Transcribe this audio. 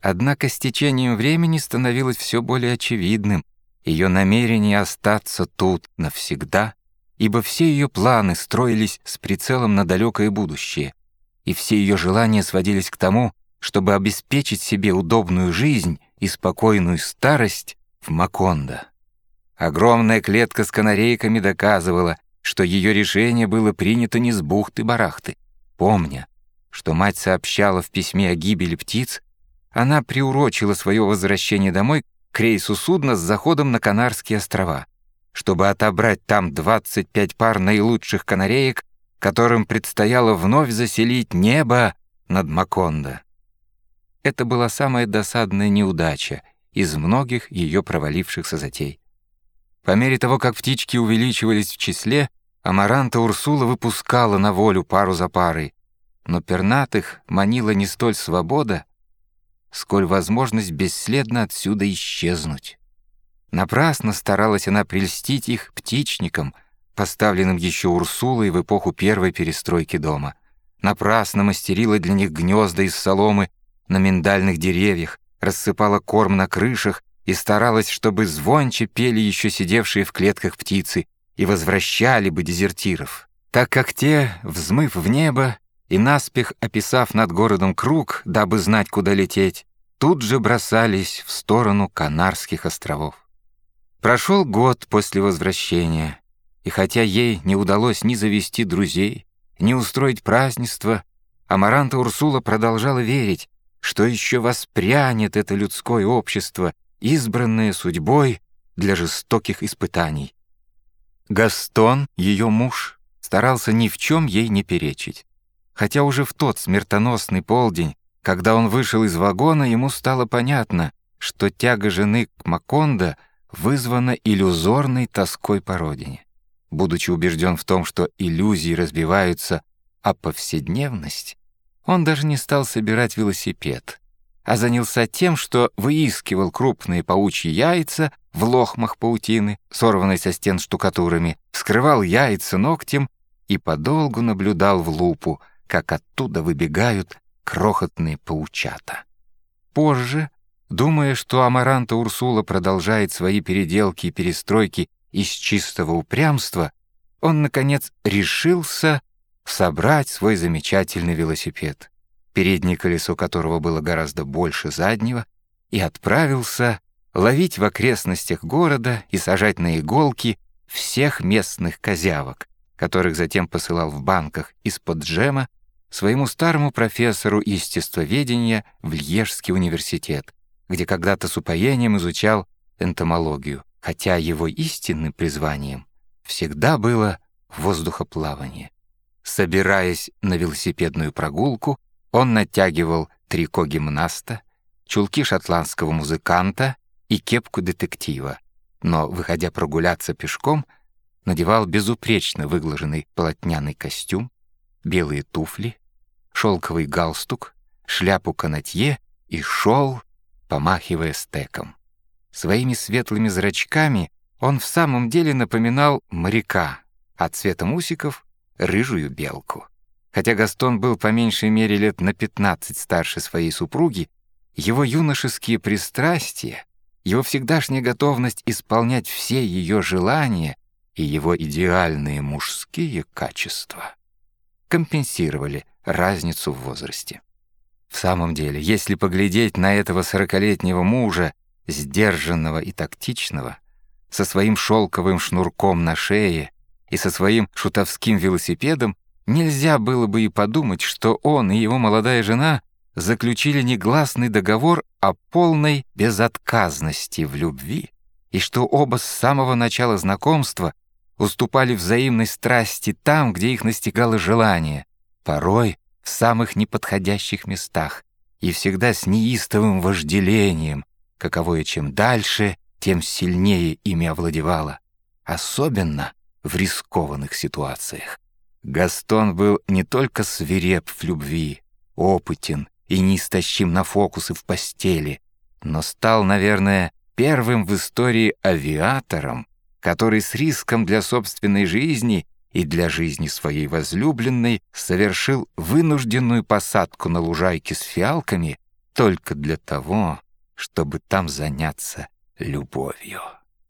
Однако с течением времени становилось все более очевидным ее намерение остаться тут навсегда, ибо все ее планы строились с прицелом на далекое будущее, и все ее желания сводились к тому, чтобы обеспечить себе удобную жизнь и спокойную старость в Макондо. Огромная клетка с канарейками доказывала, что ее решение было принято не с бухты-барахты. Помня, что мать сообщала в письме о гибели птиц, она приурочила свое возвращение домой к рейсу судна с заходом на Канарские острова, чтобы отобрать там 25 пар наилучших канареек, которым предстояло вновь заселить небо над Макондо. Это была самая досадная неудача из многих ее провалившихся затей. По мере того, как птички увеличивались в числе, Амаранта Урсула выпускала на волю пару за парой, но пернатых манила не столь свобода, сколь возможность бесследно отсюда исчезнуть. Напрасно старалась она прельстить их птичникам, поставленным еще Урсулой в эпоху первой перестройки дома. Напрасно мастерила для них гнезда из соломы на миндальных деревьях, рассыпала корм на крышах и старалась, чтобы звонче пели еще сидевшие в клетках птицы и возвращали бы дезертиров, так как те, взмыв в небо и наспех описав над городом круг, дабы знать, куда лететь, тут же бросались в сторону Канарских островов. Прошел год после возвращения, и хотя ей не удалось ни завести друзей, ни устроить празднество, Амаранта Урсула продолжала верить, что еще воспрянет это людское общество, избранное судьбой для жестоких испытаний. Гастон, ее муж, старался ни в чем ей не перечить. Хотя уже в тот смертоносный полдень, когда он вышел из вагона, ему стало понятно, что тяга жены к Макондо вызвана иллюзорной тоской по родине. Будучи убежден в том, что иллюзии разбиваются, а повседневность, он даже не стал собирать велосипед, а занялся тем, что выискивал крупные паучьи яйца в лохмах паутины, сорванной со стен штукатурами, вскрывал яйца ногтем и подолгу наблюдал в лупу, как оттуда выбегают крохотные паучата. Позже, думая, что Амаранта Урсула продолжает свои переделки и перестройки из чистого упрямства, он, наконец, решился собрать свой замечательный велосипед, переднее колесо которого было гораздо больше заднего, и отправился ловить в окрестностях города и сажать на иголки всех местных козявок, которых затем посылал в банках из-под джема своему старому профессору естествоведения в Льежский университет, где когда-то с упоением изучал энтомологию, хотя его истинным призванием всегда было воздухоплавание. Собираясь на велосипедную прогулку, он натягивал трико гимнаста, чулки шотландского музыканта и кепку детектива, но, выходя прогуляться пешком, надевал безупречно выглаженный полотняный костюм, белые туфли, шелковый галстук, шляпу канатье и шел, помахивая стеком. Своими светлыми зрачками он в самом деле напоминал моряка, а цветом усиков — рыжую белку. Хотя Гастон был по меньшей мере лет на 15 старше своей супруги, его юношеские пристрастия, его всегдашняя готовность исполнять все ее желания и его идеальные мужские качества компенсировали разницу в возрасте. В самом деле, если поглядеть на этого сорокалетнего мужа, сдержанного и тактичного, со своим шелковым шнурком на шее и со своим шутовским велосипедом, нельзя было бы и подумать, что он и его молодая жена заключили негласный договор о полной безотказности в любви, и что оба с самого начала знакомства уступали взаимной страсти там, где их настигало желание, порой в самых неподходящих местах и всегда с неистовым вожделением, каковое чем дальше, тем сильнее ими овладевало, особенно в рискованных ситуациях. Гастон был не только свиреп в любви, опытен и неистощим на фокусы в постели, но стал, наверное, первым в истории авиатором, который с риском для собственной жизни и для жизни своей возлюбленной совершил вынужденную посадку на лужайке с фиалками только для того, чтобы там заняться любовью.